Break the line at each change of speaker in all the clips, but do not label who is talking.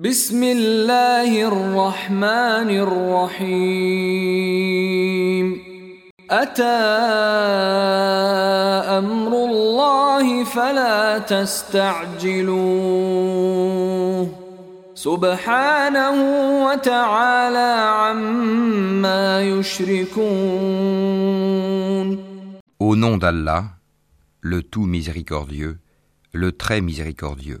بسم الله الرحمن الرحيم. أتى أمر الله فلا تستعجلوه. سبحانه وتعالى عما يشركون.
Au nom d'Allah, le tout miséricordieux, le très miséricordieux.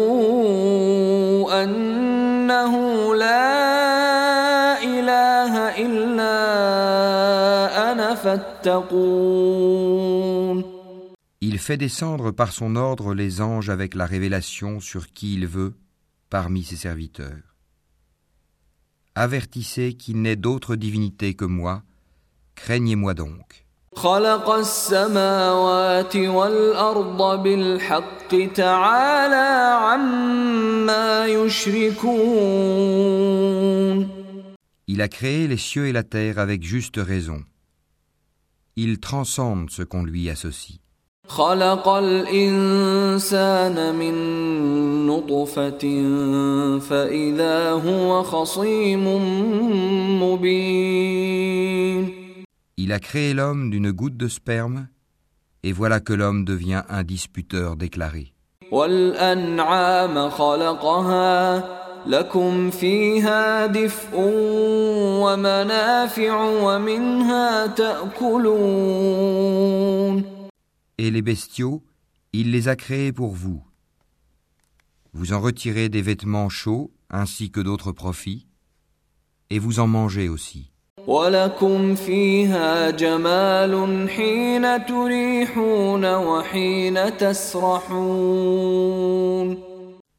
Il fait descendre par son ordre les anges avec la révélation sur qui il veut parmi ses serviteurs. Avertissez qu'il n'est d'autre divinité que moi, craignez-moi donc.
خلق السماوات والأرض بالحق تعالى عما يشركون
Il a créé les cieux et la terre avec juste raison. Il transcende ce qu'on lui associe.
خلق الإنسان من نطفة فإذا هو خصيم مبين
Il a créé l'homme d'une goutte de sperme, et voilà que l'homme devient un disputeur déclaré.
والأنعام خلقها لكم فيها دفء ومنافع ومنها تأكلون
Et les bestiaux, il les a créés pour vous. Vous en retirez des vêtements chauds ainsi que d'autres profits, et vous en mangez aussi.
ولكم فيها جمال حين تريحون وحين تسرحون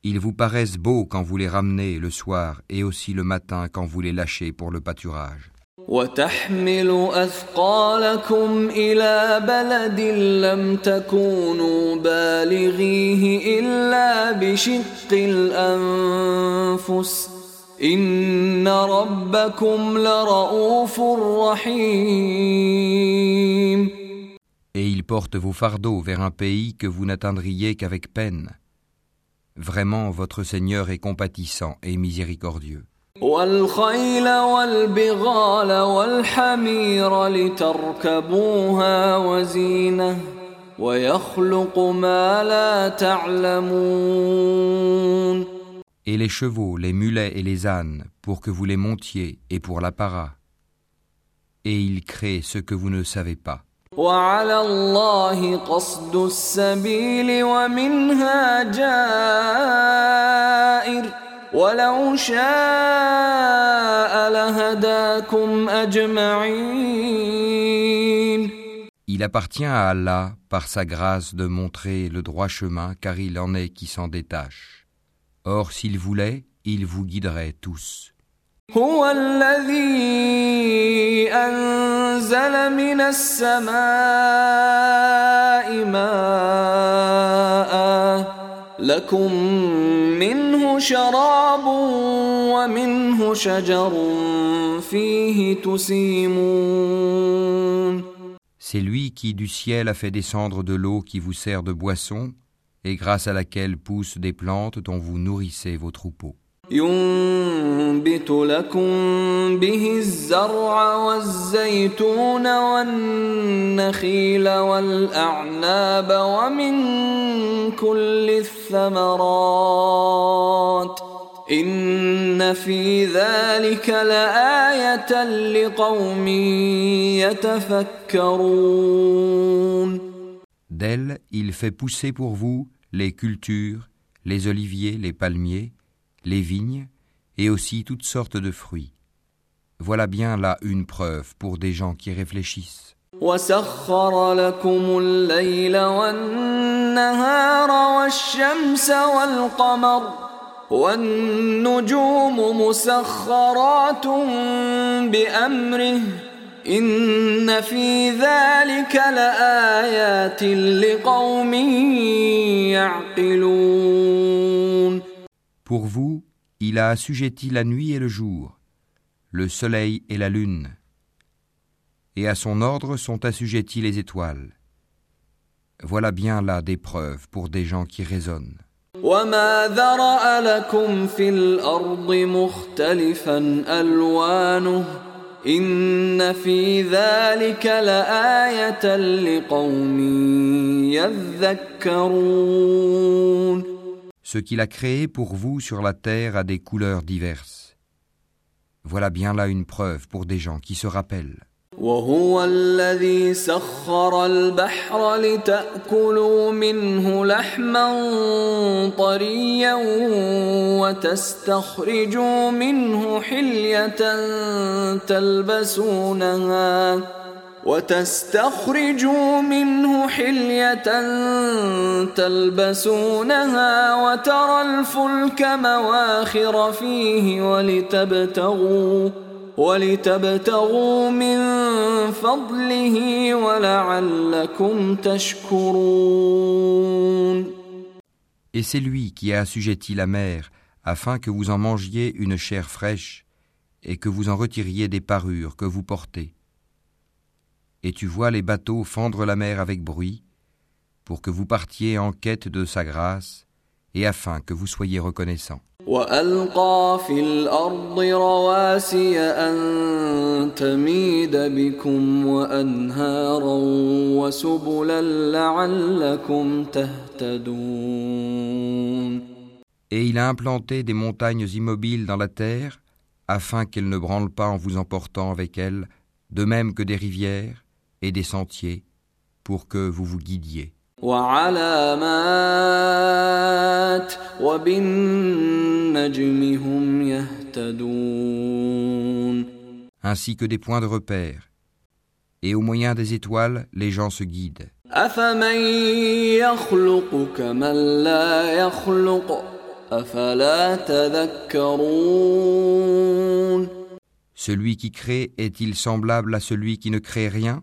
Ils vous paraissent beaux quand vous les ramenez le soir et aussi le matin quand vous les lâchez pour le pâturage.
وتحمل أثقالكم إلى بلد لم تكونوا بالغيه إلا بشق الأنفس إن ربكم لرؤوف رحيم
Et ils portent vos fardeaux vers un pays que vous n'atteindriez qu'avec peine. Vraiment, votre Seigneur est compatissant et miséricordieux. Et les chevaux, les mulets et les ânes, pour que vous les montiez et pour l'apparat. Et il crée ce que vous ne savez pas.
وعلى الله قصد السبيل ومنها جائر ولو شاء لهداكم أجمعين
Il appartient à Allah, par sa grâce, de montrer le droit chemin, car il en est qui s'en détache. Or, s'il voulait, il vous guiderait tous.
هو الذي أنزل من السماء ماء لكم منه شراب ومنه شجر فيه تسيمون
C'est lui qui du ciel a fait descendre de l'eau qui vous sert de boisson, et grâce à laquelle poussent des plantes dont vous nourrissez vos troupeaux.
ينبت لكم به الزرع والزيتون والنخيل والأعناب ومن كل الثمرات إن في ذلك لآية لقوم يتفكرون.
D'elle, il fait pousser pour vous les cultures, les oliviers, les palmiers, les vignes, et aussi toutes sortes de fruits. Voilà bien là une preuve pour des gens qui réfléchissent. Pour vous, il a assujetti la nuit et le jour, le soleil et la lune, et à son ordre sont assujettis les étoiles. Voilà bien là des preuves pour des gens qui raisonnent.
وما ذرأ لكم في الأرض مختلفا ألوانه إن في ذلك لآية لقوم يذكرون
Ce qu'il a créé pour vous sur la terre a des couleurs diverses. Voilà bien là une preuve pour des gens qui se rappellent.
وهو الذي سخر البحر لتأكلوا منه لحما طريا وتستخرجوا منه حلية تلبسونها وتستخرجوا منه حلية تلبسونها وترى الفلك مواخر فيه ولتبتغوا ولتبتغوا من فضله ولعلكم تشكرون
Et c'est lui qui a assujetti la mer afin que vous en mangiez une chair fraîche et que vous en retiriez des parures que vous portez. et tu vois les bateaux fendre la mer avec bruit, pour que vous partiez en quête de sa grâce, et afin que vous soyez reconnaissants. Et il a implanté des montagnes immobiles dans la terre, afin qu'elles ne branlent pas en vous emportant avec elles, de même que des rivières, et des sentiers pour que vous vous guidiez. Ainsi que des points de repère. Et au moyen des étoiles, les gens se guident. Celui qui crée est-il semblable à celui qui ne crée rien?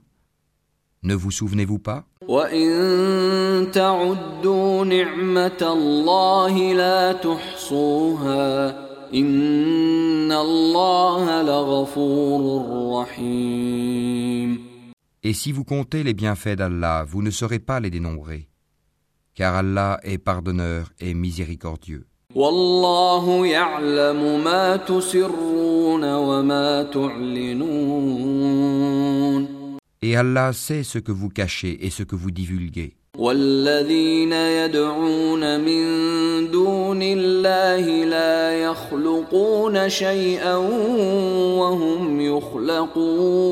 Ne vous souvenez-vous pas
وإن تعدوا نعمة الله لا تحصوها إن الله لغفور رحيم
Et si vous comptez les bienfaits d'Allah, vous ne saurez pas les dénombrer, car Allah est pardonneur et miséricordieux.
والله يعلم ما تسرون وما تعلنون
Et Allah sait ce que vous cachez et ce que vous divulguez.
والذين يدعون من دون الله لا يخلقون شيئا وهم يخلقون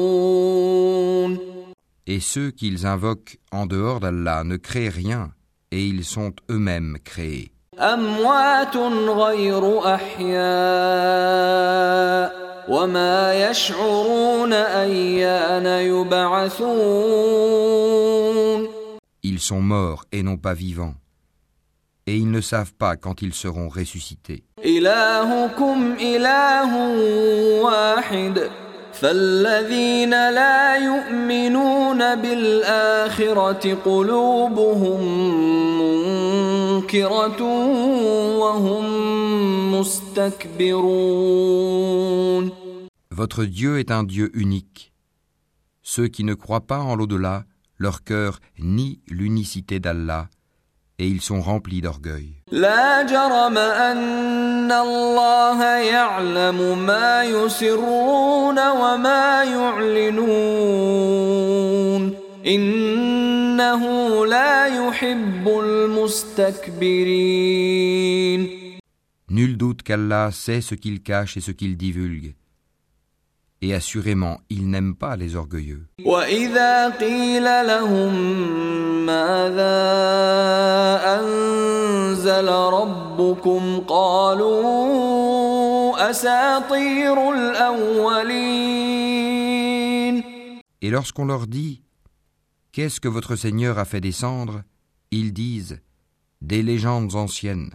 Et ceux qu'ils invoquent en dehors d'Allah ne créent rien, et ils sont eux-mêmes créés.
أموات غير أحياء وما يشعرون أيان يبعثون
Ils sont morts et non pas vivants, et ils ne savent pas quand ils seront ressuscités.
إلهكم إله واحد فالذين لا يؤمنون بالآخرة قلوبهم منكرة وهم مستكبرون
Votre Dieu est un Dieu unique. Ceux qui ne croient pas en l'au-delà, leur cœur nie l'unicité d'Allah, et ils sont remplis d'orgueil. Nul doute qu'Allah sait ce qu'il cache et ce qu'il divulgue Et assurément, il n'aime pas les orgueilleux.
وإذا قيل لهم ماذا أنزل ربكم قالوا أساطير الأولين
Et lorsqu'on leur dit Qu'est-ce que votre Seigneur a fait descendre ils disent Des légendes anciennes.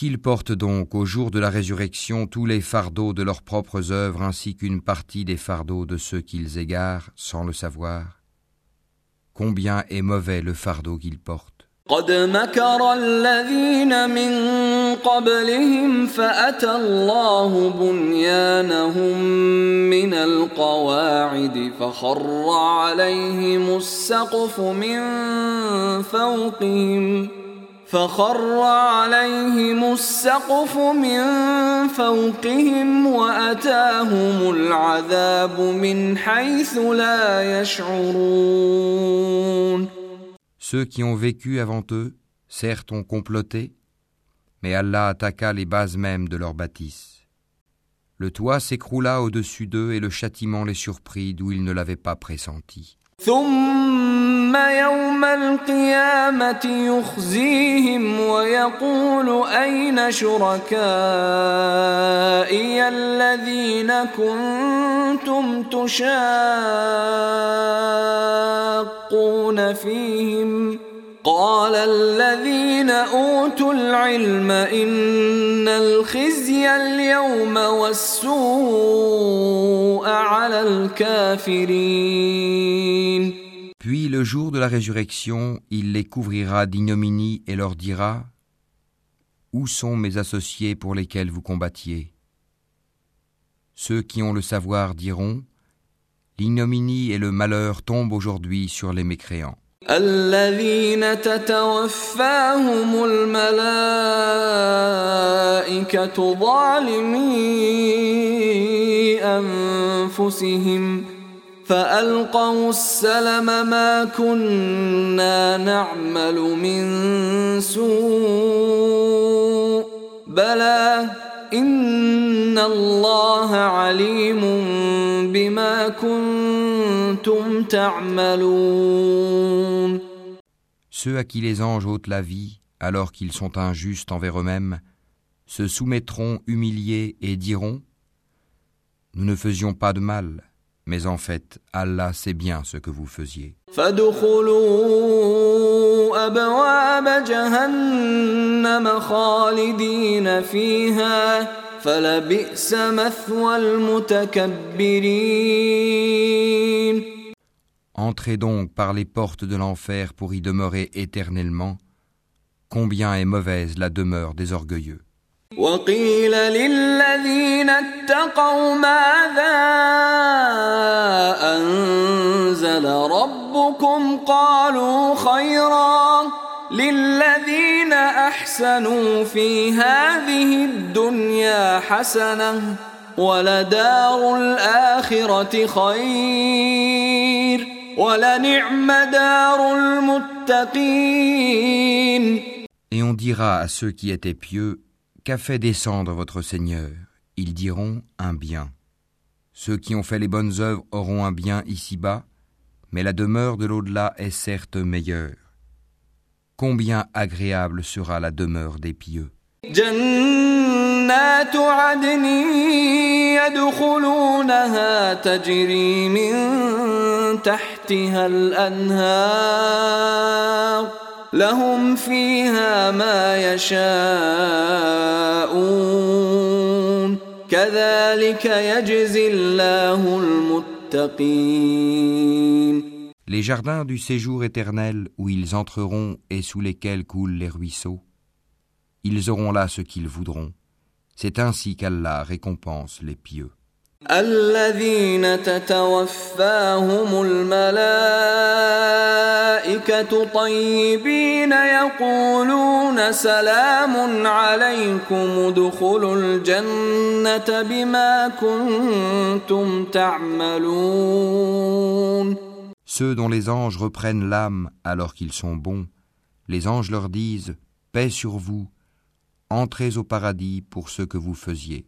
Qu'ils portent donc au jour de la résurrection tous les fardeaux de leurs propres œuvres ainsi qu'une partie des fardeaux de ceux qu'ils égarent sans le savoir. Combien est mauvais le fardeau qu'ils portent.
فخر عليهم السقف من فوقهم فخر عليهم السقف من فوقهم وأتاهم العذاب من حيث لا يشعرون
Ceux qui ont vécu avant eux, certes ont comploté, mais Allah attaqua les bases mêmes de leur bâtisse. Le toit s'écroula au-dessus d'eux et le châtiment les surprit d'où ils ne l'avaient pas pressenti.
ثم يوم القيامة يخزيهم ويقول أين شركائي الذين كنتم تشاقون فيهم؟ قال الذين أوتوا العلم إن الخزي اليوم والسوء على الكافرين.
Puis le jour de la résurrection, il les couvrira d'ignominie et leur dira Où sont mes associés pour lesquels vous combattiez Ceux qui ont le savoir diront L'ignominie et le malheur tombent aujourd'hui sur les mécréants.
الذين تتوفاهم الملائكة ظالمي أنفسهم فألقوا السلم ما كنا نعمل من سوء بلى إن الله عليم بما كنتم تعملون
Ceux à qui les anges ôtent la vie, alors qu'ils sont injustes envers eux-mêmes, se soumettront humiliés et diront Nous ne faisions pas de mal, Mais en fait, Allah sait bien ce que vous faisiez. Entrez donc par les portes de l'enfer pour y demeurer éternellement. Combien est mauvaise la demeure des orgueilleux.
وقيل للذين اتقوا ماذا أنزل ربكم قالوا خيرا للذين أحسنوا في هذه الدنيا حسنة ولدار الآخرة خير ولنعم دار المتقين.
Et on dira à ceux qui étaient pieux, Qu'a fait descendre votre Seigneur Ils diront un bien. Ceux qui ont fait les bonnes œuvres auront un bien ici-bas, mais la demeure de l'au-delà est certes meilleure. Combien agréable sera la demeure des pieux.
جنات عدن يدخلونها تجري من تحتها الأنهار لهم فيها ما يشاءون كذلك يجزي الله المتقين
Les jardins du séjour éternel où ils entreront et sous lesquels coulent les ruisseaux, ils auront là ce qu'ils voudront. C'est ainsi qu'Allah récompense les pieux.
الذين تتوفاهم الملائكة طيبين يقولون سلام عليكم ادخلوا الجنة بما كنتم تعملون
Ceux dont les anges reprennent l'âme alors qu'ils sont bons, les anges leur disent Paix sur vous, entrez au paradis pour ce que vous faisiez.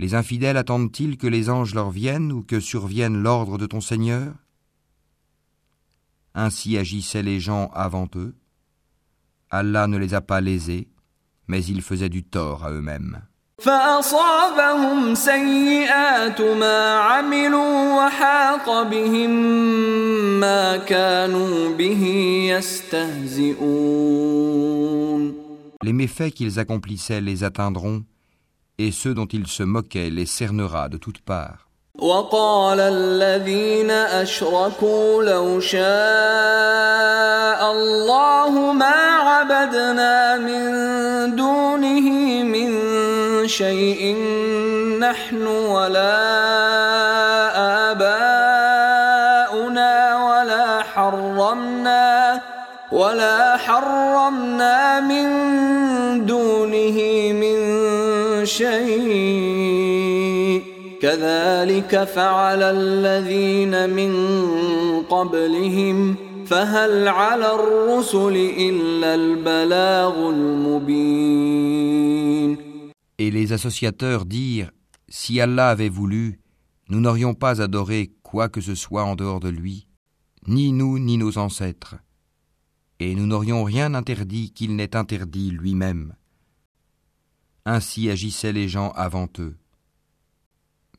Les infidèles attendent-ils que les anges leur viennent ou que survienne l'ordre de ton Seigneur? Ainsi agissaient les gens avant eux. Allah ne les a pas lésés, mais ils faisaient du tort à eux-mêmes. Les méfaits qu'ils accomplissaient les atteindront et ceux dont il se moquait les cernera de toutes parts.
وقال الذين أشركوا لو شاء الله ما عبدنا من دونه من شيء نحن ولا شيء كذلك فعل الذين من قبلهم فهل على الرسل إلا البلاغ المبين
Et les associateurs dirent Si Allah avait voulu, nous n'aurions pas adoré quoi que ce soit en dehors de lui, ni nous ni nos ancêtres, et nous n'aurions rien interdit qu'il n'ait interdit lui-même. Ainsi agissaient les gens avant eux.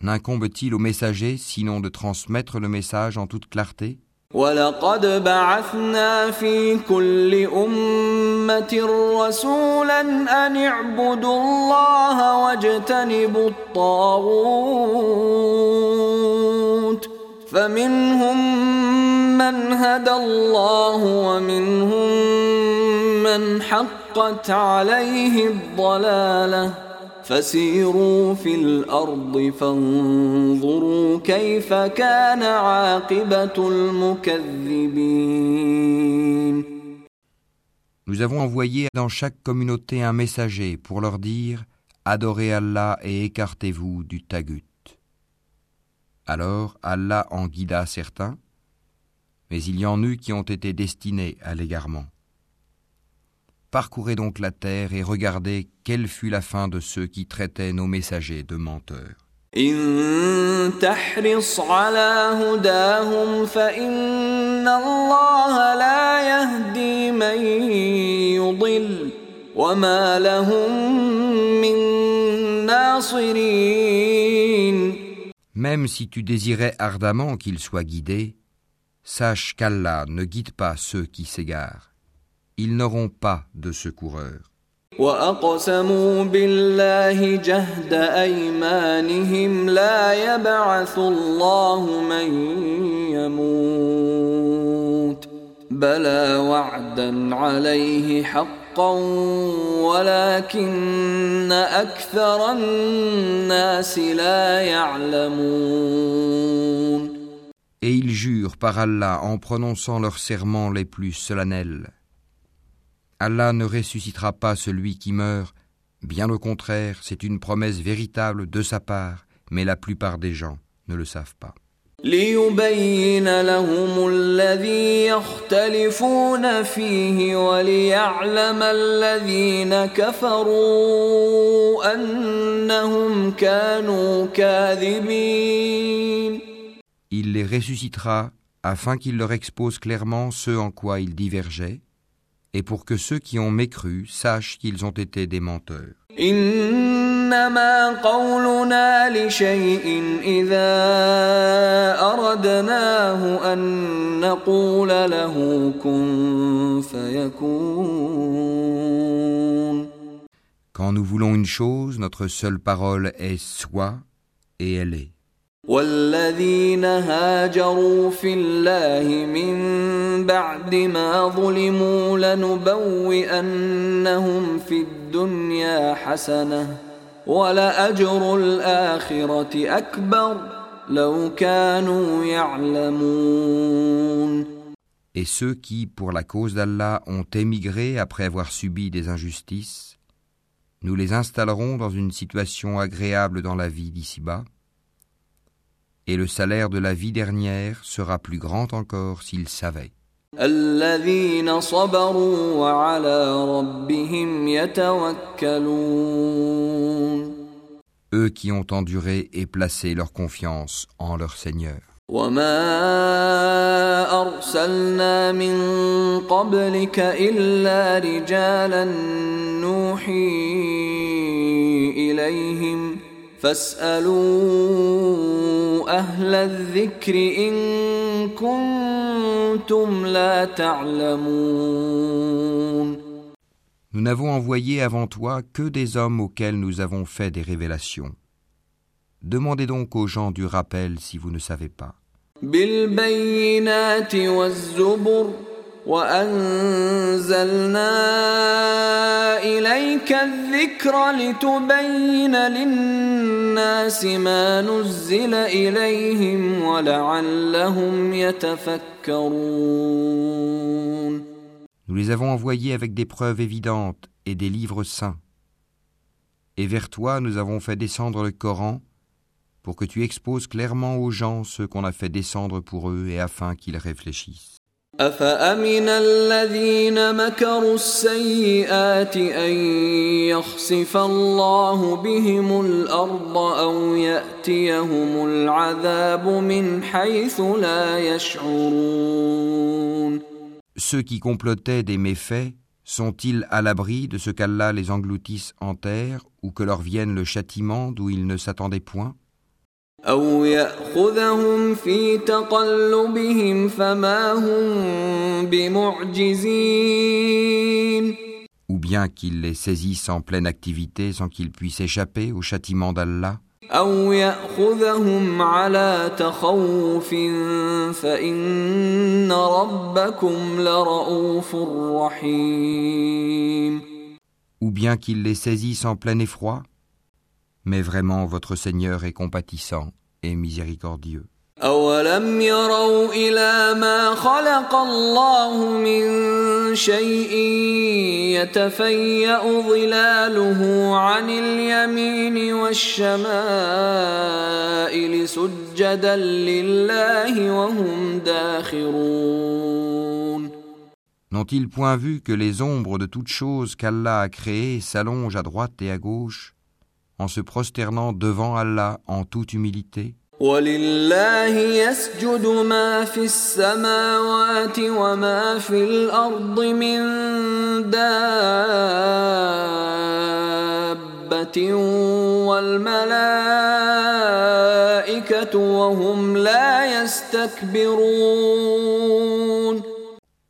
N'incombe-t-il au messager sinon de transmettre le message en toute clarté
ولقد بعثنا في كل أمة رسولا أن اعبدوا الله واجتنبوا الطاغوت فمنهم من هدى الله ومنهم من
Nous avons envoyé dans chaque communauté un messager pour leur dire Adorez Allah et écartez-vous du tagut. Alors Allah en guida certains, mais il y en eut qui ont été destinés à l'égarement. Parcourez donc la terre et regardez quelle fut la fin de ceux qui traitaient nos messagers de menteurs. Même si tu désirais ardemment qu'ils soient guidés, sache qu'Allah ne guide pas ceux qui s'égarent ils n'auront pas de secoureur.
وأقسموا بالله جهد أيمانهم لا يبعث الله من يموت بلى وعدا عليه حقا ولكن أكثر الناس لا يعلمون
Et ils jurent par Allah en prononçant leurs serments les plus solennels. Allah ne ressuscitera pas celui qui meurt, bien au contraire, c'est une promesse véritable de sa part, mais la plupart des gens ne le savent pas. Il les ressuscitera afin qu'il leur expose clairement ce en quoi ils divergeaient et pour que ceux qui ont mécru sachent qu'ils ont été des menteurs. Quand nous voulons une chose, notre seule parole est soit et elle est.
والذين هاجروا في الله من بعد ما ظلموا لنبوئنهم في الدنيا حسنه ولأجر الآخرة أكبر لو كانوا يعلمون
Et ceux qui, pour la cause d'Allah, ont émigré après avoir subi des injustices, nous les installerons dans une situation agréable dans la vie d'ici-bas, et le salaire de la vie dernière sera plus grand encore s'ils savaient. Eux qui ont enduré et placé leur confiance en leur Seigneur.
وما أرسلنا من قبلك إلا رجالا نوحي إليهم فاسألوا أهل الذكر إن كنتم لا تعلمون
Nous n'avons envoyé avant toi que des hommes auxquels nous avons fait des révélations. Demandez donc aux gens du rappel si vous ne savez pas.
بالبينات والزبر وأنزلنا إليك الذكر لتبين للناس ما نزل إليهم ولعلهم يتفكرون
Nous les avons envoyés avec des preuves évidentes et des livres saints. Et vers toi nous avons fait descendre le Coran pour que tu exposes clairement aux gens ce qu'on a fait descendre pour eux et afin qu'ils réfléchissent.
أفأمن الذين مكروا السيئات أن يخسف الله بهم الأرض أو يأتيهم العذاب من حيث لا يشعرون
Ceux qui complotaient des méfaits sont-ils à l'abri de ce qu'Allah les engloutisse en terre ou que leur vienne le châtiment d'où ils ne s'attendaient point
أو يأخذهم في تقلبهم فما هم بمعجزين
Ou bien qu'il les saisisse en pleine activité sans qu'ils puissent échapper au châtiment d'Allah
أو يأخذهم على تخوف فإن ربكم لرؤوف رحيم
Ou bien qu'il les saisisse en plein effroi Mais vraiment votre Seigneur est compatissant et miséricordieux.
أولم يروا إلى ما خلق الله من شيء يتفيأ ظلاله عن اليمين والشمائل سجدا لله وهم داخرون
N'ont-ils point vu que les ombres de toutes choses qu'Allah a créées s'allongent à droite et à gauche en se prosternant devant Allah en toute humilité
ولله يسجد ما في السماوات وما في الأرض من دابة والملائكة وهم لا يستكبرون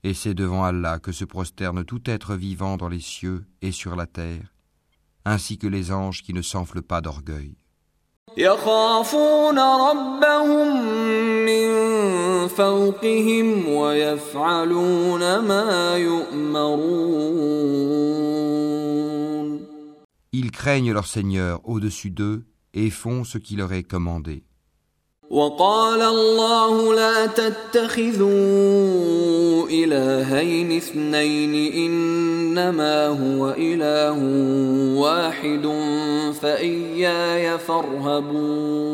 Et c'est devant Allah que se prosterne tout être vivant dans les cieux et sur la terre, ainsi que les anges qui ne s'enflent pas d'orgueil. Ils craignent leur Seigneur au-dessus d'eux et font ce qui leur est commandé.
وقال الله لا تتخذوا إلهين اثنين إنما هو إله واحد فإياي فارهبون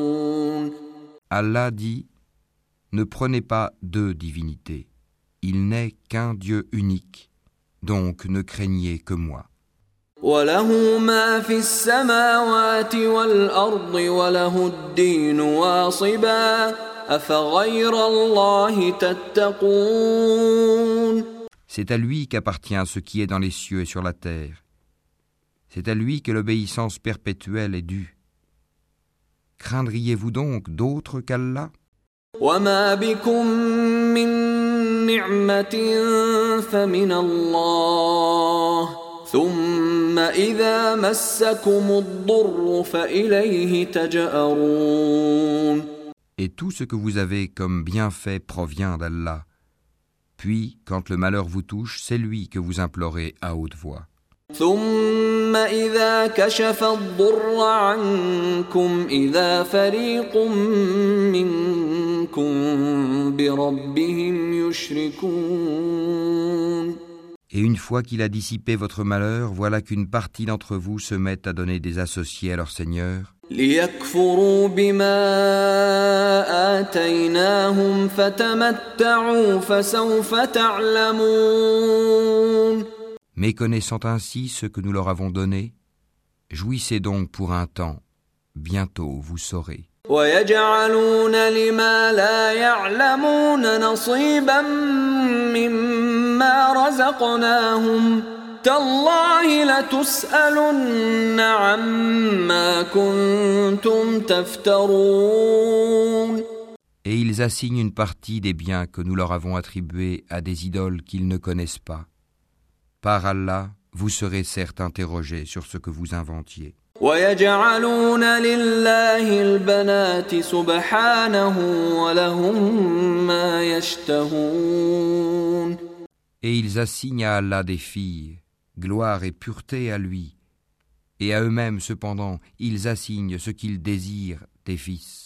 Allah dit Ne prenez pas deux divinités, il n'est qu'un Dieu unique, donc ne craignez que moi.
وله ما في السماوات والأرض وله الدين واصبا أفغير الله تتقون
C'est à lui qu'appartient ce qui est dans les cieux et sur la terre. C'est à lui que l'obéissance perpétuelle est due. Craindriez-vous donc d'autres qu'Allah
وما بكم من نعمة فمن الله ثم إذا مسكم الضر فإليه تجأرون
Et tout ce que vous avez comme bienfait provient d'Allah. Puis, quand le malheur vous touche, c'est lui que vous implorez à haute voix.
ثم إذا كشف الضر عنكم إذا فريق منكم بربهم يشركون
Et une fois qu'il a dissipé votre malheur, voilà qu'une partie d'entre vous se met à donner des associés à leur Seigneur. Méconnaissant ainsi ce que nous leur avons donné, jouissez donc pour un temps, bientôt vous saurez.
ويجعلون لما لا يعلمون نصيبا مما رزقناهم تالله لتسألن عما كنتم تفترون
Et ils assignent une partie des biens que nous leur avons attribués à des idoles qu'ils ne connaissent pas. Par Allah, vous serez certes interrogés sur ce que vous inventiez.
ويجعلون لله البنات سبحانه ولهم ما يشتهون
Et ils assignent à Allah des filles, gloire et pureté à lui. Et à eux-mêmes, cependant, ils assignent ce qu'ils désirent des fils.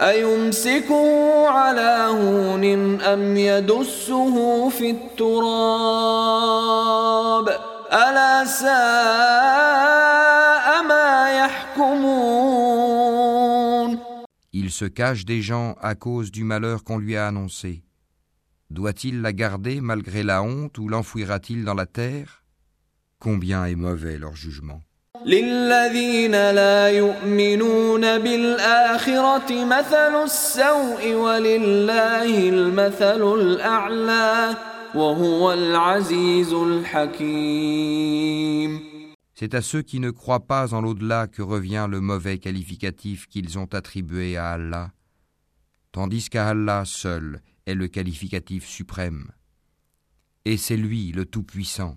أيمسكه على هون أم يدسه في التراب ألا ساء ما يحكمون
Il se cache des gens à cause du malheur qu'on lui a annoncé. Doit-il la garder malgré la honte ou l'enfouira-t-il dans la terre Combien est mauvais leur jugement.
للذين لا يؤمنون بالآخرة مثل السوء ولله المثل الأعلى وهو العزيز الحكيم
C'est à ceux qui ne croient pas en l'au-delà que revient le mauvais qualificatif qu'ils ont attribué à Allah, tandis qu'à Allah seul est le qualificatif suprême. Et c'est lui le Tout-Puissant,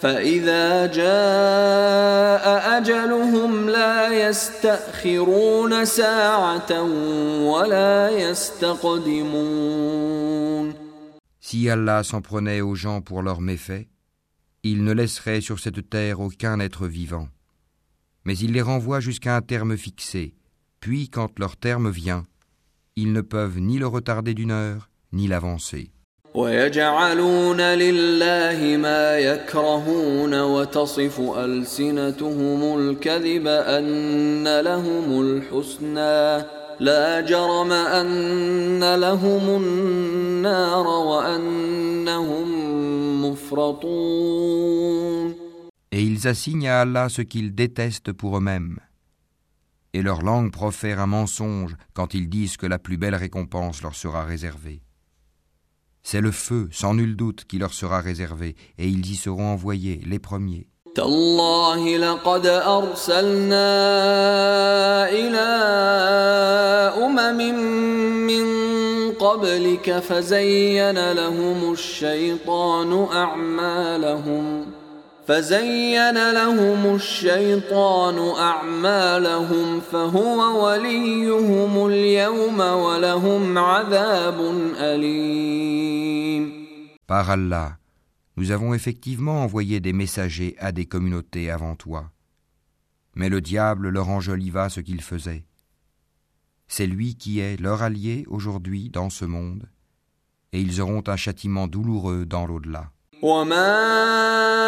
فإذا جاء أجلهم لا يستأخرون ساعة ولا يستقدمون
Si Allah s'en prenait aux gens pour leurs méfaits, il ne laisserait sur cette terre aucun être vivant. Mais il les renvoie jusqu'à un terme fixé, puis quand leur terme vient, ils ne peuvent ni le retarder d'une heure, ni l'avancer.
ويجعلون لله ما يكرهون وتصف ألسنتهم الكذب أن لهم الحسنى لا جرم أن لهم النار وأنهم مفرطون
Et ils assignent à Allah ce qu'ils détestent pour eux-mêmes. Et leur langue profère un mensonge quand ils disent que la plus belle récompense leur sera réservée. C'est le feu, sans nul doute, qui leur sera réservé, et ils y seront envoyés, les premiers.
تالله لقد أرسلنا إلى أمم من قبلك فزين لهم الشيطان أعمالهم فزين لهم الشيطان أعمالهم فهو وليهم اليوم ولهم عذاب أليم
Par Allah, nous avons effectivement envoyé des messagers à des communautés avant toi. Mais le diable leur enjoliva ce qu'ils faisaient. C'est lui qui est leur allié aujourd'hui dans ce monde, et ils auront un châtiment douloureux dans l'au-delà.
وما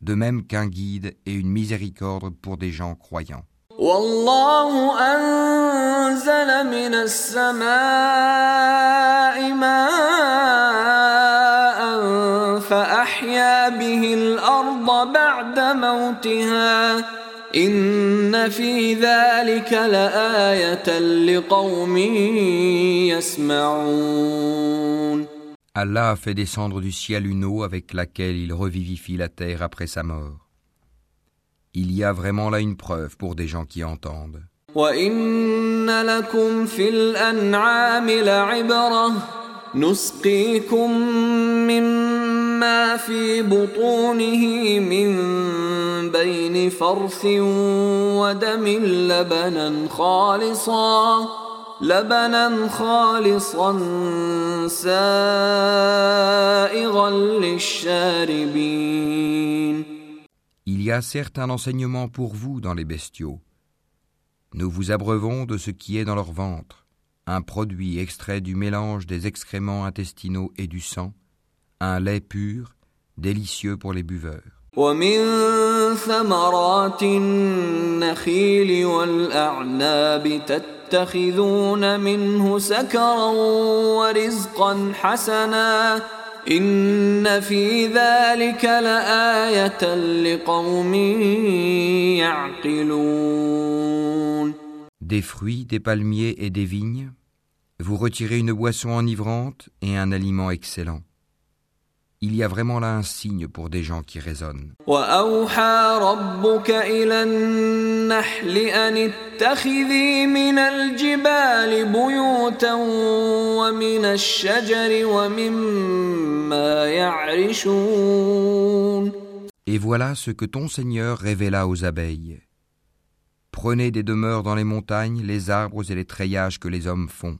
de même qu'un guide et une miséricorde pour des gens croyants.
والله أنزل من السماء ماء فأحيا به الأرض بعد موتها إن في ذلك لآية لقوم يسمعون
Allah a fait descendre du ciel une eau avec laquelle il revivifie la terre après sa mort. Il y a vraiment là une preuve pour des gens qui entendent.
وإن لكم في الأنعام لعبرة نسقيكم مما في بطونه من بين فرث ودم لبنا خالصا لبنا خالصا سائغا للشاربين
Il y a certes un enseignement pour vous dans les bestiaux. Nous vous abreuvons de ce qui est dans leur ventre, un produit extrait du mélange des excréments intestinaux et du sang, un lait pur, délicieux pour les buveurs.
ومن ثمرات النخيل والأعناب تتخذون منه سكرا ورزقا حسنا إن في ذلك لآية لقوم يعقلون
Des fruits, des palmiers et des vignes, vous retirez une boisson enivrante et un aliment excellent. Il y a vraiment là un signe pour des gens qui raisonnent. Et voilà ce que ton Seigneur révéla aux abeilles. Prenez des demeures dans les montagnes, les arbres et les treillages que les hommes font.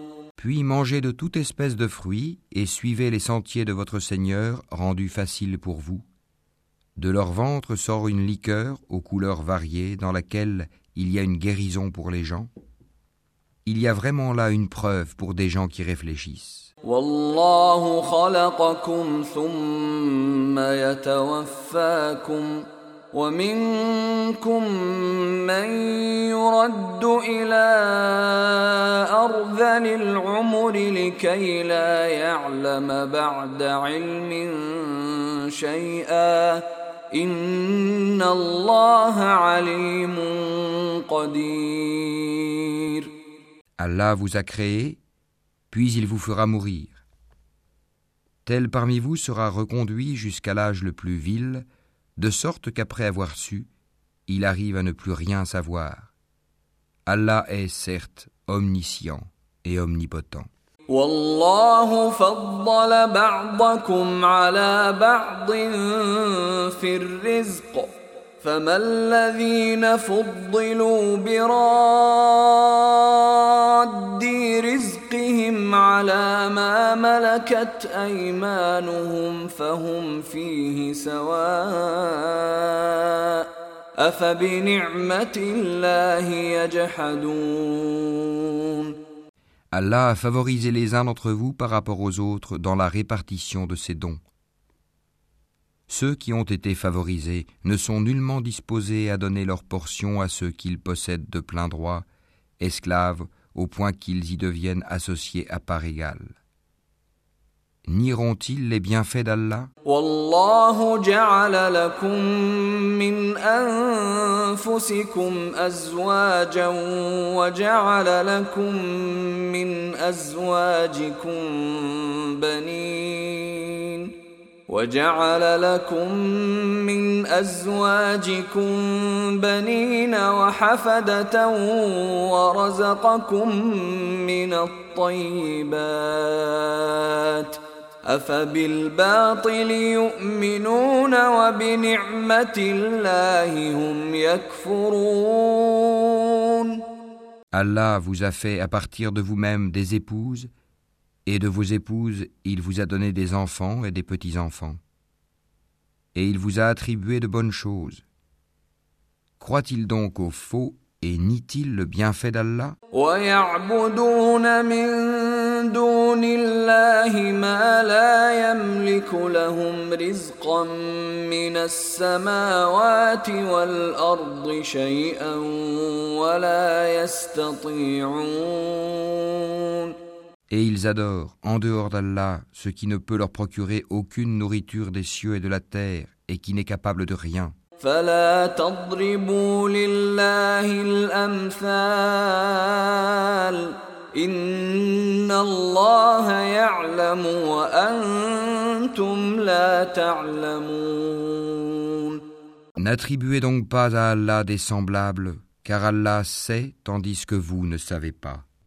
Puis mangez de toute espèce de fruits et suivez les sentiers de votre Seigneur rendus faciles pour vous. De leur ventre sort une liqueur aux couleurs variées dans laquelle il y a une guérison pour les gens. Il y a vraiment là une preuve pour des gens qui réfléchissent.
والله خلقكم ثم يتوفاكم ومنكم من يرد إلى أرذل العمر لكي لا يعلم بعد علم شيئا إن الله عليم قدير
Allah vous a créé, puis il vous fera mourir. Tel parmi vous sera reconduit jusqu'à l'âge le plus vil, de sorte qu'après avoir su, il arrive à ne plus rien savoir. Allah est certes omniscient et omnipotent.
والله فضل بعضكم على بعض في الرزق فما الذين فضلوا براد رزقهم على ما ملكت ايمانهم فهم فيه سواء افبنعمه الله يجحدون
Allah a favorisé les uns d'entre vous par rapport aux autres dans la répartition de ses dons. Ceux qui ont été favorisés ne sont nullement disposés à donner leur portion à ceux qu'ils possèdent de plein droit, esclaves au point qu'ils y deviennent associés à part égale. Nieront-ils les bienfaits d'Allah?
Wallahu وجعل لكم من أزواجكم بنين وحفدة ورزقكم من الطيبات ۖ أفبالباطل يؤمنون وبنعمة الله هم يكفرون.
Allah vous a fait à partir de vous-même des épouses, et de vos épouses il vous a donné des enfants et des petits-enfants. Et il vous a attribué de bonnes choses. Croit-il donc au faux et nie-t-il le bienfait d'Allah
ويعبدون من دون الله ما لا يملك لهم رزقا من السماوات والأرض شيئا ولا يستطيعون
Et ils adorent, en dehors d'Allah, ce qui ne peut leur procurer aucune nourriture des cieux et de la terre, et qui n'est capable de rien.
فلا تضربوا لله الأمثال إن الله يعلم وأنتم لا تعلمون
N'attribuez donc pas à Allah des semblables, car Allah sait tandis que vous ne savez pas.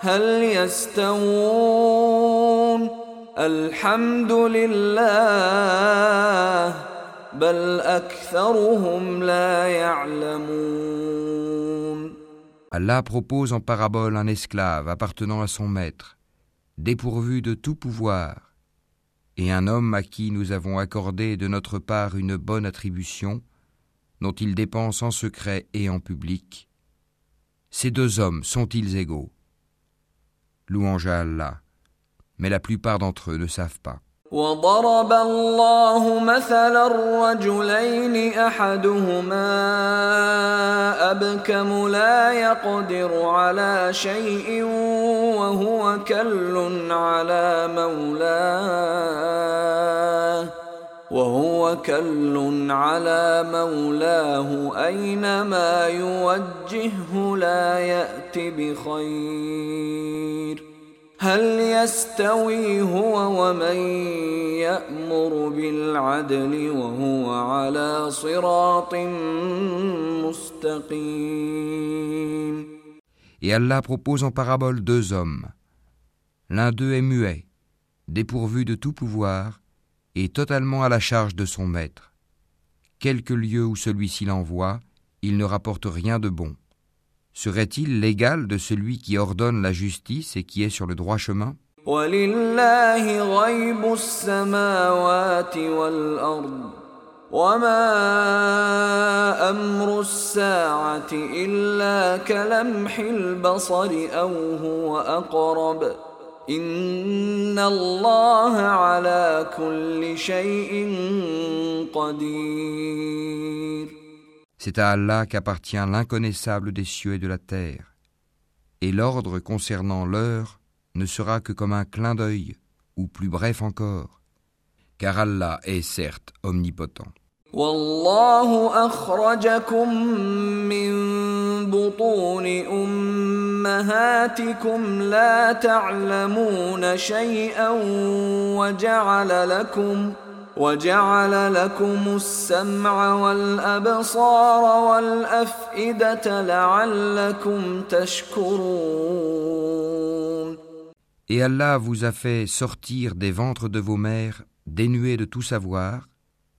هل يستوون الحمد لله بل أكثرهم لا يعلمون
Allah propose en parabole un esclave appartenant à son maître, dépourvu de tout pouvoir, et un homme à qui nous avons accordé de notre part une bonne attribution, dont il dépense en secret et en public. Ces deux hommes sont-ils égaux Louange à Allah, mais la plupart d'entre eux ne savent pas.
وضرب الله مثلا الرجلين احدهما ابكم لا يقدر على شيء وهو كل على مولاه وهو كل على مولاه أينما يوجهه لا يأت بخير هل يستوي هو ومن يأمر بالعدل وهو على صراط مستقيم
Et Allah propose en parabole deux hommes. L'un d'eux est muet, dépourvu de tout pouvoir, et totalement à la charge de son maître. Quelque lieu où celui-ci l'envoie, il ne rapporte rien de bon. Serait-il l'égal de celui qui ordonne la justice et qui est sur le droit chemin
ولله غيب السماوات والأرض وما أمر الساعة إلا كلمح البصر أو هو أقرب
C'est à Allah qu'appartient l'inconnaissable des cieux et de la terre. Et l'ordre concernant l'heure ne sera que comme un clin d'œil, ou plus bref encore, car Allah est certes omnipotent.
والله أخرجكم من بطون أمهاتكم لا تعلمون شيئا وجعل لكم وجعل لكم السمع والأبصار والأفئدة لعلكم تشكرون.
Et Allah vous a fait sortir des ventres de vos mères dénués de tout savoir,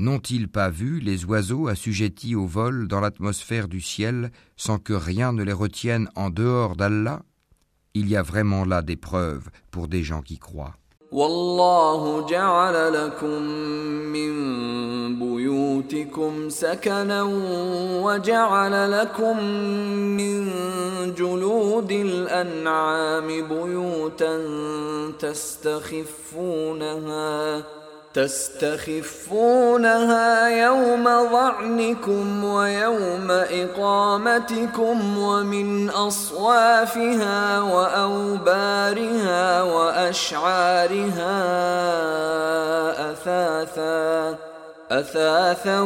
N'ont-ils pas vu les oiseaux assujettis au vol dans l'atmosphère du ciel sans que rien ne les retienne en dehors d'Allah Il y a vraiment là des preuves pour des gens qui croient.
تستخفونها يوم ظعنكم ويوم إقامتكم ومن أصوافها وأوبارها وأشعارها أثاثا أثاثا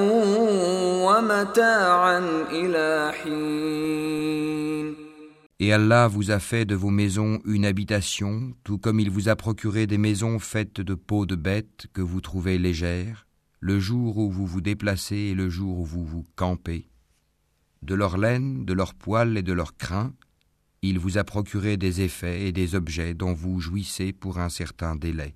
ومتاعا إلى حين.
Et Allah vous a fait de vos maisons une habitation, tout comme il vous a procuré des maisons faites de peaux de bêtes que vous trouvez légères, le jour où vous vous déplacez et le jour où vous vous campez. De leur laine, de leur poils et de leur crin, il vous a procuré des effets et des objets dont vous jouissez pour un certain délai.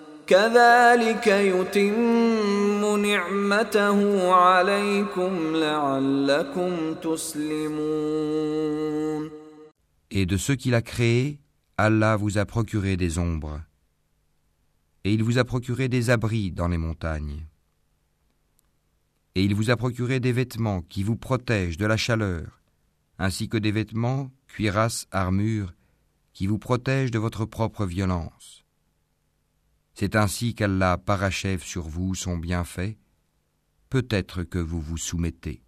Et
de ce qu'il a créé, Allah vous a procuré des ombres. Et il vous a procuré des abris dans les montagnes. Et il vous a procuré des vêtements qui vous protègent de la chaleur, ainsi que des vêtements, cuirasses, armures, qui vous protègent de votre propre violence. C'est ainsi qu'Allah parachève sur vous son bienfait. Peut-être que vous vous soumettez.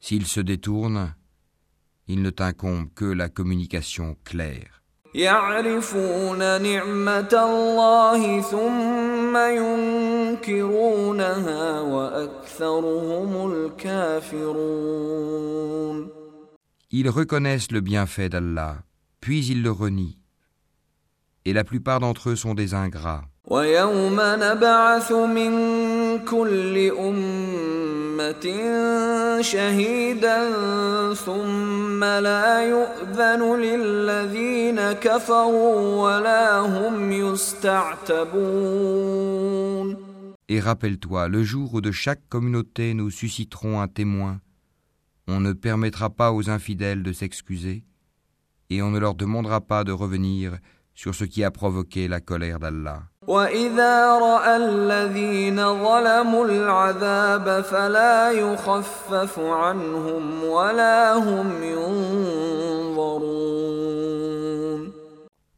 S'il se détourne, il ne t'incombe que la communication claire.
يعرفون نعمة الله ثم ينكرونها وأكثرهم الكافرون
Ils reconnaissent le bienfait d'Allah, puis ils le renient. Et la plupart d'entre eux sont des ingrats.
ويوم نبعث من كل أمة شهيدا ثم لا يؤذن للذين كفروا ولا هم يستعتبون
Et rappelle-toi, le jour où de chaque communauté nous susciterons un témoin, on ne permettra pas aux infidèles de s'excuser, et on ne leur demandera pas de revenir sur ce qui a provoqué la colère d'Allah.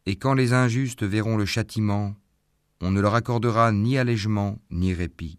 Et quand les injustes verront le châtiment, on ne leur accordera ni allègement ni répit.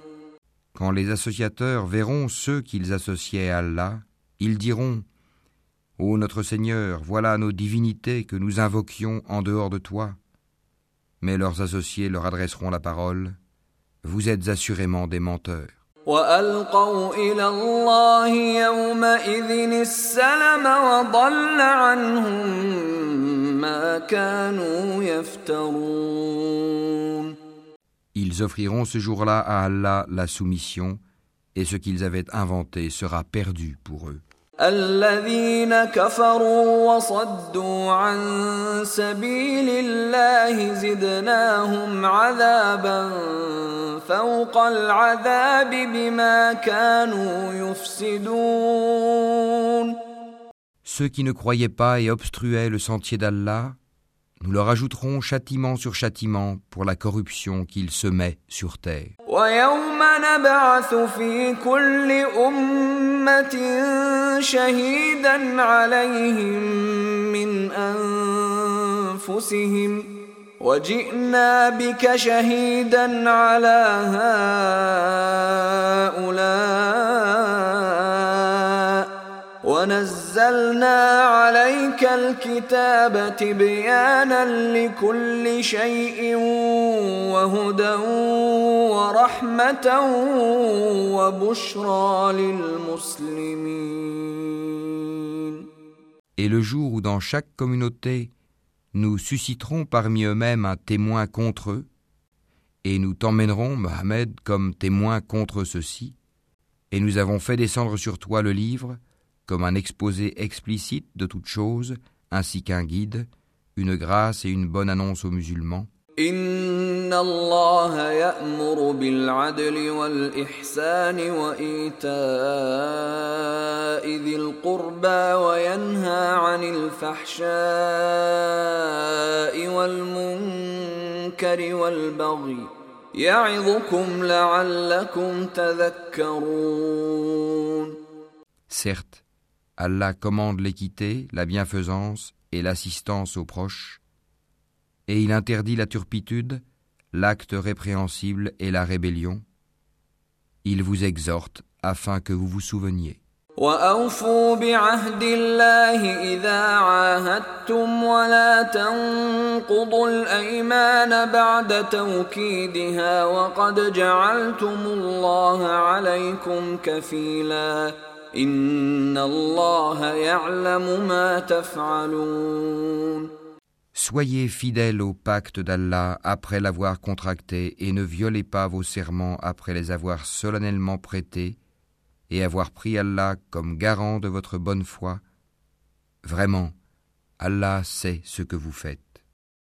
Quand les associateurs verront ceux qu'ils associaient à Allah, ils diront Ô notre Seigneur, voilà nos divinités que nous invoquions en dehors de toi. Mais leurs associés leur adresseront la parole Vous êtes assurément des menteurs. Ils offriront ce jour-là à Allah la soumission, et ce qu'ils avaient inventé sera perdu pour eux.
الذين كفروا وصدوا عن سبيل الله زدناهم عذابا فوق العذاب بما كانوا يفسدون
Ceux qui ne croyaient pas et obstruaient le sentier d'Allah, nous leur ajouterons châtiment sur châtiment pour la corruption qu'ils semaient sur terre.
ويوم نبعث في كل أمة شهيدا عليهم من أنفسهم وجئنا بك شهيدا على هؤلاء ونزلنا عليك الكتاب تبيانا لكل شيء وهدى ورحمة وبشرى للمسلمين
Et le jour où dans chaque communauté nous susciterons parmi eux-mêmes un témoin contre eux, et nous t'emmènerons, Mohammed, comme témoin contre ceux-ci, et nous avons fait descendre sur toi le livre, comme un exposé explicite de toutes choses, ainsi qu'un guide, une grâce et une bonne annonce aux musulmans.
إن الله يأمر بالعدل والإحسان وإيتاء ذي القربى وينهى عن الفحشاء والمنكر والبغي يعظكم لعلكم تذكرون
Certes, Allah commande l'équité, la bienfaisance et l'assistance aux proches, et il interdit la turpitude, l'acte répréhensible et la rébellion. Il vous exhorte afin que vous vous souveniez.
وأوفوا بعهد الله إذا عاهدتم ولا تنقضوا الأيمان بعد توكيدها وقد جعلتم الله عليكم كفيلا
Soyez fidèles au pacte d'Allah après l'avoir contracté et ne violez pas vos serments après les avoir solennellement prêtés et avoir pris Allah comme garant de votre bonne foi. Vraiment, Allah sait ce que vous faites.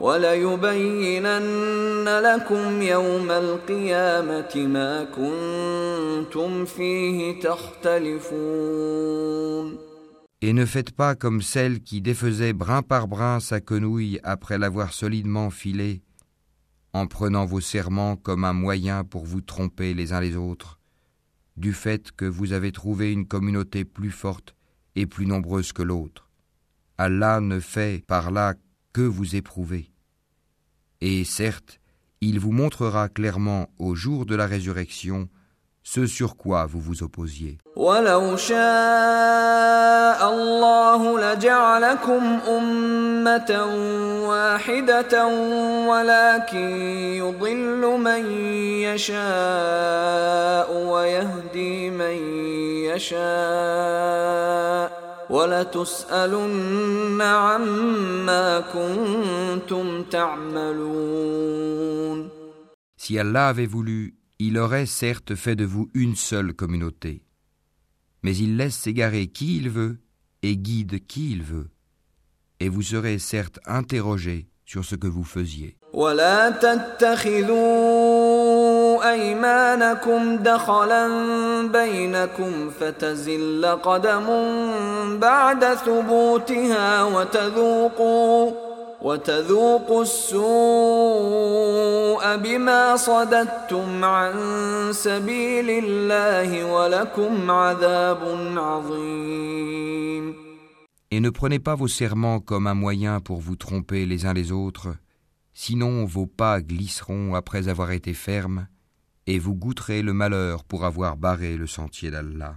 وليبينن لكم يوم القيامة ما كنتم فيه تختلفون
Et ne faites pas comme celle qui défaisait brin par brin sa quenouille après l'avoir solidement filée, en prenant vos serments comme un moyen pour vous tromper les uns les autres, du fait que vous avez trouvé une communauté plus forte et plus nombreuse que l'autre. Allah ne fait par là que vous éprouver. Et certes, il vous montrera clairement au jour de la résurrection ce sur quoi vous vous opposiez.
ولو شاء الله لجعلكم أمة واحدة ولكن يضل من يشاء ويهدي من يشاء
Si Allah avait voulu, il aurait certes fait de vous une seule communauté. Mais il laisse s'égarer qui il veut et guide qui il veut. Et vous serez certes interrogés sur ce que vous faisiez.
ولا تتخذوا أيمانكم دخلا بينكم فتزل قدم بعد ثبوتها وتذوقوا وتذوقوا السوء بما صددتم عن سبيل الله ولكم عذاب عظيم
Et ne prenez pas vos serments comme un moyen pour vous tromper les uns les autres, sinon vos pas glisseront après avoir été fermes, et vous goûterez le malheur pour avoir barré le sentier d'Allah.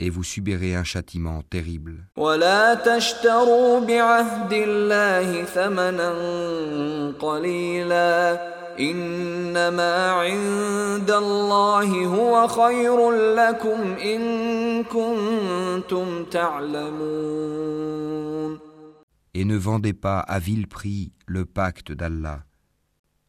et vous subirez un châtiment terrible.
ولا تشتروا بعهد الله ثمنا قليلا انما عند الله هو خير لكم ان كنتم تعلمون
Et ne vendez pas à vil prix le pacte d'Allah.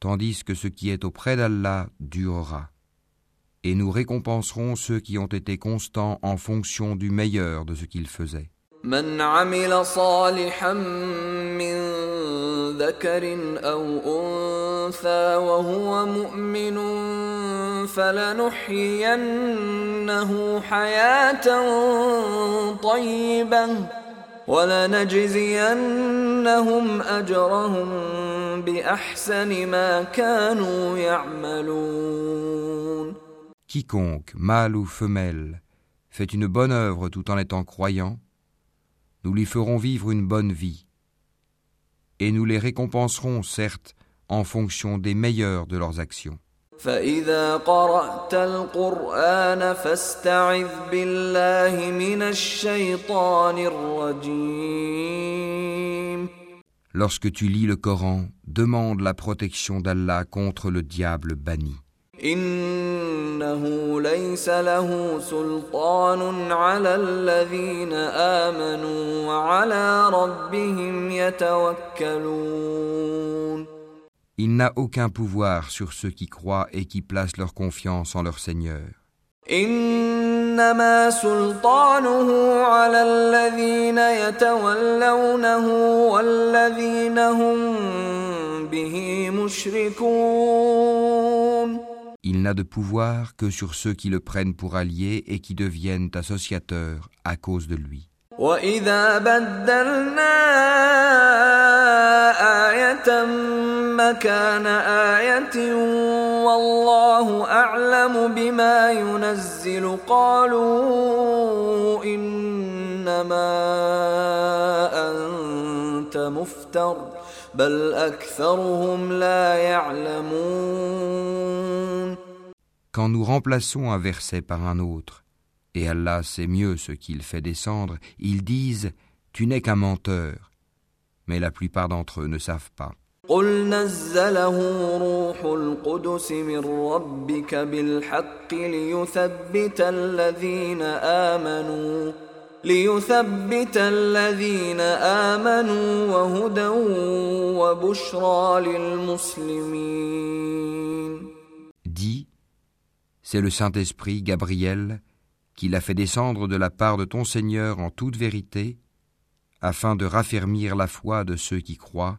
tandis que ce qui est auprès d'Allah durera. Et nous récompenserons ceux qui ont été constants en fonction du meilleur de ce qu'ils faisaient.
من عمل صالحا من ذكر او انثى وهو مؤمن فلنحيينه حياه طيبه ولنجزينهم اجرهم باحسن ما كانوا يعملون
Quiconque, mâle ou femelle, fait une bonne œuvre tout en étant croyant, nous lui ferons vivre une bonne vie. Et nous les récompenserons, certes, en fonction des meilleurs de leurs actions.
فإذا قرأت القرآن فاستعذ بالله من الشيطان الرجيم
Lorsque tu lis le Coran, demande la protection d'Allah contre le diable banni.
إنه ليس له سلطان على الذين آمنوا وعلى ربهم يتوكلون
Il n'a aucun pouvoir sur ceux qui croient et qui placent leur confiance en leur Seigneur.
إنما سلطانه على الذين يتولونه والذين هم به مشركون
Il n'a de pouvoir que sur ceux qui le prennent pour allié et qui deviennent associateurs à cause de lui.
وإذا بدلنا آية مكان آية والله أعلم بما ينزل قالوا إنما أنت مفتر بل أكثرهم لا يعلمون
Quand nous remplaçons un verset par un autre, et Allah sait mieux ce qu'il fait descendre, ils disent Tu n'es qu'un menteur. Mais la plupart d'entre eux ne savent pas.
قل نزله روح القدس من ربك بالحق ليثبت الذين آمنوا ليثبت الذين آمنوا وهدى وبشرى للمسلمين
Dis C'est le Saint-Esprit, Gabriel, qui l'a fait descendre de la part de ton Seigneur en toute vérité, afin de raffermir la foi de ceux qui croient,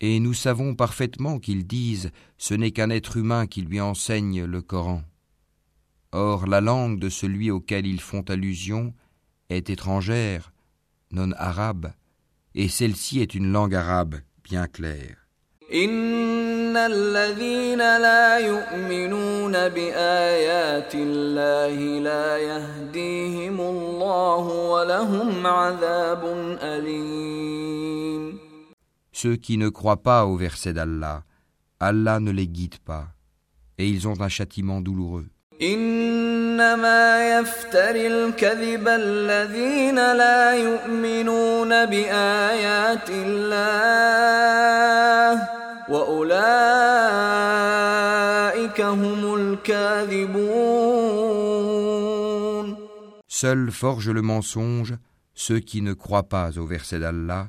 Et nous savons parfaitement qu'ils disent ce n'est qu'un être humain qui lui enseigne le Coran. Or la langue de celui auquel ils font allusion est étrangère, non arabe, et celle-ci est une langue arabe bien claire.
إن الذين لا يؤمنون بآيات الله لا يهديهم الله ولهم عذاب أليم
Ceux qui ne croient pas au verset d'Allah, Allah ne les guide pas, et ils ont un châtiment douloureux.
إنما يفتري الكذب الذين لا يؤمنون بآيات الله وأولئك هم الكاذبون
Seuls forgent le mensonge ceux qui ne croient pas au verset d'Allah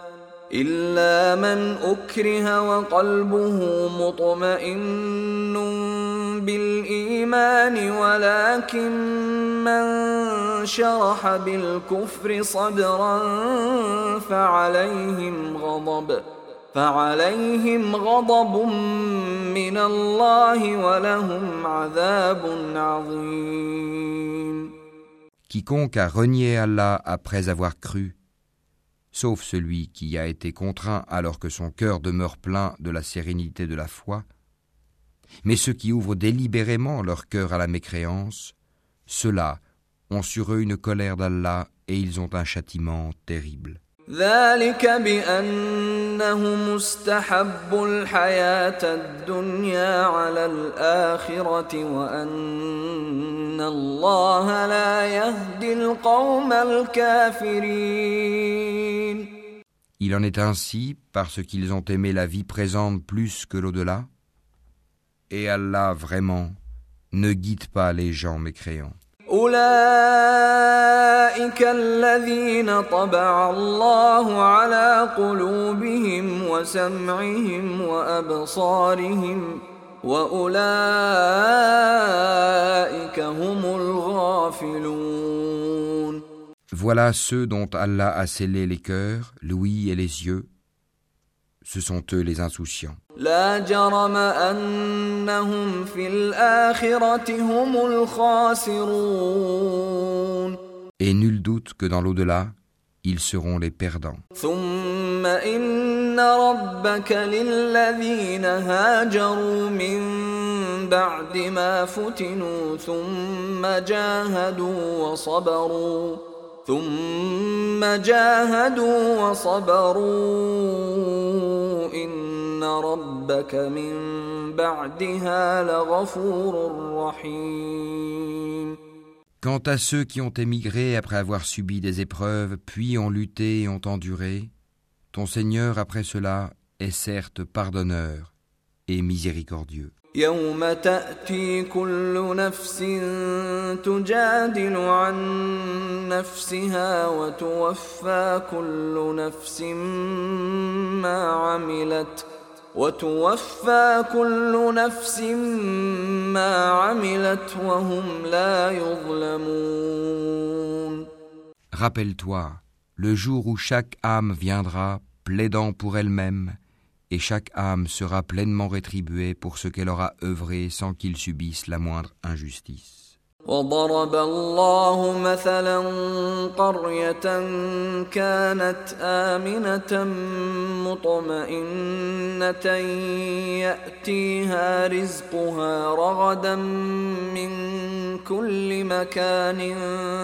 إلا من أكره وقلبه مطمئن بالإيمان ولكن من شرح بالكفر صدرا فعليهم غضب. فعليهم غضب من الله ولهم عذاب عظيم.
Quiconque a renié Allah après avoir cru, sauf celui qui a été contraint alors que son cœur demeure plein de la sérénité de la foi, mais ceux qui ouvrent délibérément leur cœur à la mécréance, ceux-là ont sur eux une colère d'Allah et ils ont un châtiment terrible. Il en est ainsi parce qu'ils ont aimé la vie présente plus que l'au-delà, et Allah vraiment ne guide pas les gens mécréants. Voilà ceux dont Allah a scellé les cœurs, l'ouïe et les yeux. Ce sont eux les insouciants. Et nul doute que dans l'au-delà, ils seront les perdants. Quant à ceux qui ont émigré après avoir subi des épreuves, puis ont lutté et ont enduré, ton Seigneur après cela est certes pardonneur et miséricordieux.
يوم تأتي كل نفس تجادل عن نفسها وتوفى كل نفس ما عملت وتوفى كل نفس ما عملت وهم لا يظلمون
Rappelle-toi le jour où chaque âme viendra plaidant pour elle-même et chaque âme sera pleinement rétribuée pour ce qu'elle aura œuvré sans qu'il subisse la moindre injustice.
وضرب الله مثلا قرية كانت آمنة مطمئنة يأتيها رزقها رغدا من كل مكان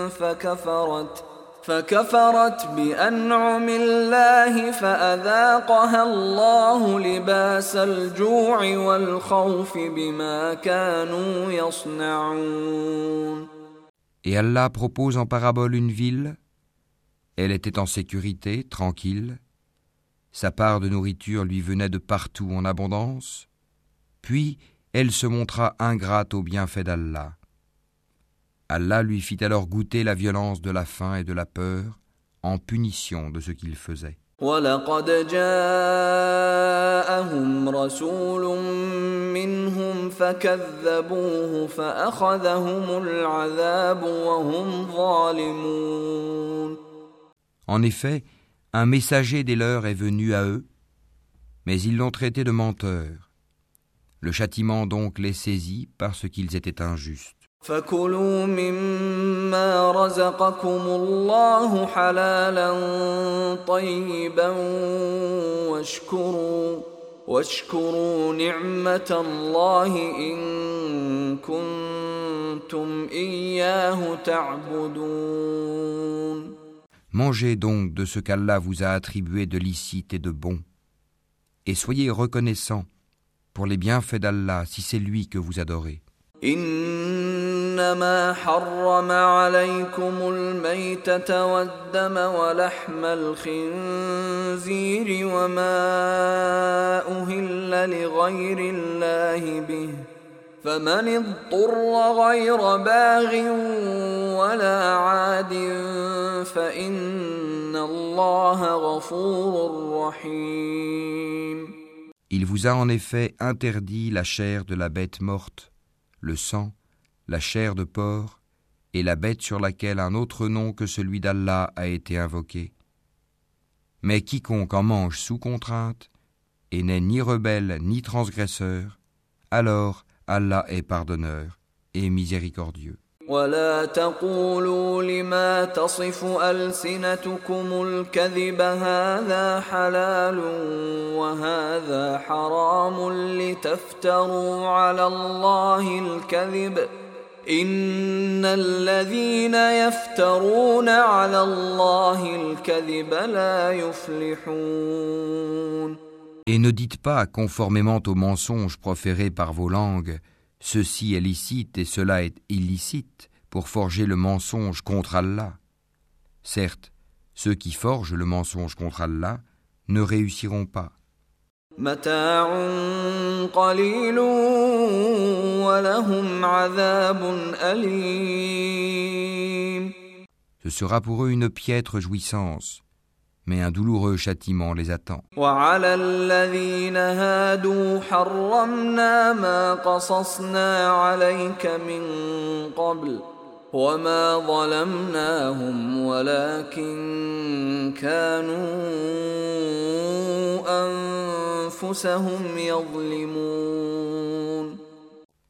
فكفرت فكفرت بأنعم الله فأذاقها الله لباس الجوع والخوف بما كانوا يصنعون
Et Allah propose en parabole une ville. Elle était en sécurité, tranquille. Sa part de nourriture lui venait de partout en abondance. Puis elle se montra ingrate au bienfait d'Allah. Allah lui fit alors goûter la violence de la faim et de la peur en punition de ce qu'il faisait. En effet, un messager des leurs est venu à eux, mais ils l'ont traité de menteur. Le châtiment donc les saisit parce qu'ils étaient injustes.
فكلوا مما رزقكم الله حلالا طيبا واشكروا واشكروا نعمة الله إن كنتم إياه تعبدون
Mangez donc de ce qu'Allah vous a attribué de licite et de bon, et soyez reconnaissants pour les bienfaits d'Allah si c'est lui que vous adorez.
إن إنما حرم عليكم الميتة والدم ولحم الخنزير وما أهل لغير الله به فمن اضطر غير باغ ولا عاد فإن الله غفور رحيم.
Il vous a en effet interdit la chair de la bête morte, le sang, la chair de porc et la bête sur laquelle un autre nom que celui d'Allah a été invoqué. Mais quiconque en mange sous contrainte et n'est ni rebelle ni transgresseur, alors Allah est pardonneur et miséricordieux.
ولا تقولوا لما تصف ألسنتكم الكذب هذا حلال وهذا حرام لتفتروا على الله الكذب إن الذين يفترون على الله الكذب لا يفلحون
Et ne dites pas, conformément aux mensonges proférés par vos langues, ceci est licite et cela est illicite, pour forger le mensonge contre Allah. Certes, ceux qui forgent le mensonge contre Allah ne réussiront pas. Ce sera pour eux une piètre jouissance, mais un douloureux châtiment les attend.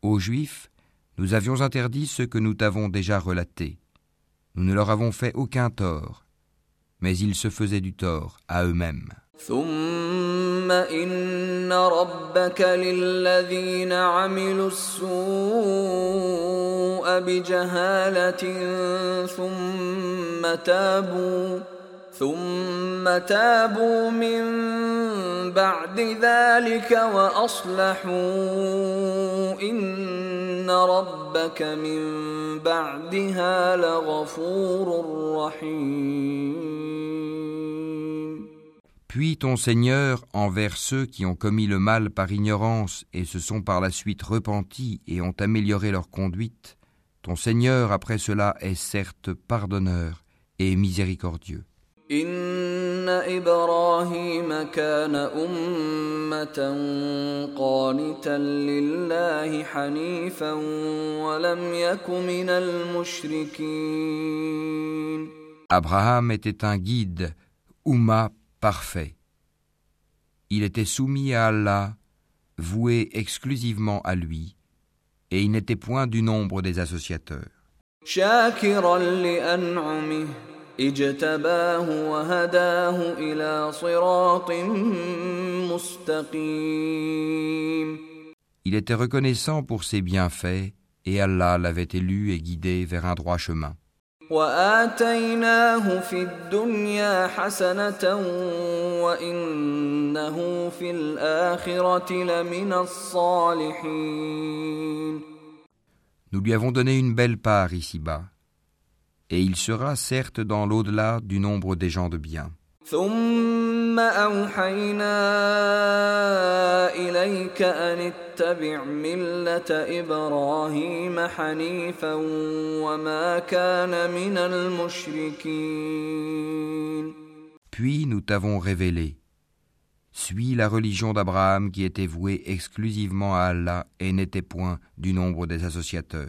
Aux Juifs, nous avions interdit ce que nous t'avons déjà relaté. Nous ne leur avons fait aucun tort, mais ils se faisaient du tort à eux-mêmes.
ثم إن ربك للذين عملوا السوء بجهالة ثم تابوا ثم تابوا من بعد ذلك وأصلحوا إن ربك من بعدها لغفور رحيم
Puis ton Seigneur envers ceux qui ont commis le mal par ignorance et se sont par la suite repentis et ont amélioré leur conduite, ton Seigneur après cela est certes pardonneur et miséricordieux.
إن إبراهيم كان أمة قانتا لله حنيفا ولم يك من المشركين
Abraham était un guide, Oumma parfait. Il était soumis à Allah, voué exclusivement à lui, et il n'était point du nombre des associateurs. Il était reconnaissant pour ses bienfaits, et Allah l'avait élu et guidé vers un droit chemin.
وآتيناه في الدنيا حسنة وإنه في الآخرة لمن الصالحين
Nous lui avons donné une belle part ici-bas, et il sera certes dans l'au-delà du nombre des gens de bien.
ثم أوحينا إليك أن اتبع ملة إبراهيم حنيفا وما كان من المشركين
Puis nous t'avons révélé. Suis la religion d'Abraham qui était vouée exclusivement à Allah et n'était point du nombre des associateurs.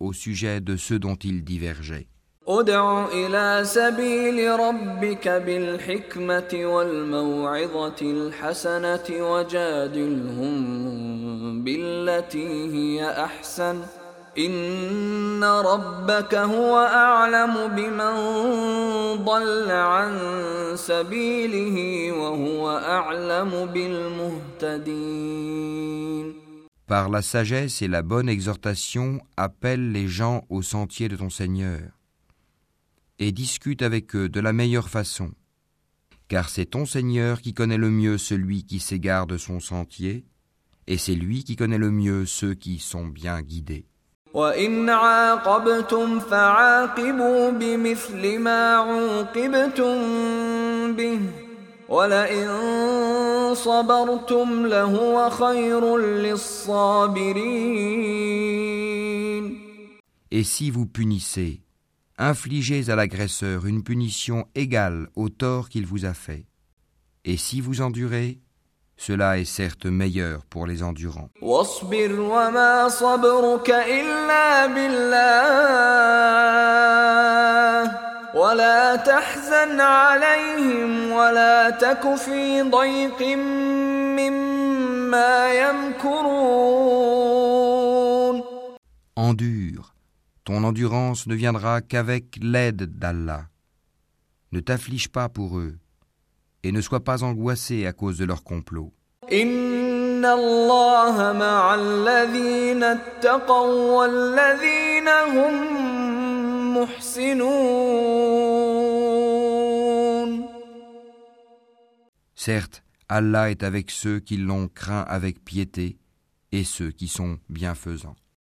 au sujet de ceux dont ils divergeaient.
ادع إلى سبيل ربك بالحكمة والموعظة الحسنة وجادلهم بالتي هي أحسن إن ربك هو أعلم بمن ضل عن سبيله وهو أعلم بالمهتدين
Par la sagesse et la bonne exhortation, appelle les gens au sentier de ton Seigneur et discute avec eux de la meilleure façon, car c'est ton Seigneur qui connaît le mieux celui qui s'égare de son sentier, et c'est lui qui connaît le mieux ceux qui sont bien guidés.
وإن عاقبتم فعاقبوا بمثل ما عوقبتم به ولئن صبرتم لهو خير للصابرين
Et si vous punissez, infligez à l'agresseur une punition égale au tort qu'il vous a fait. Et si vous endurez, cela est certes meilleur pour les endurants.
ولا تحزن عليهم ولا تك في ضيق مما يمكرون
Endure, ton endurance ne viendra qu'avec l'aide d'Allah. Ne t'afflige pas pour eux, et ne sois pas angoissé à cause de leur complot.
إن الله مع الذين اتقوا والذين هم محسنون
Certes, Allah est avec ceux qui l'ont craint avec piété et ceux qui sont bienfaisants.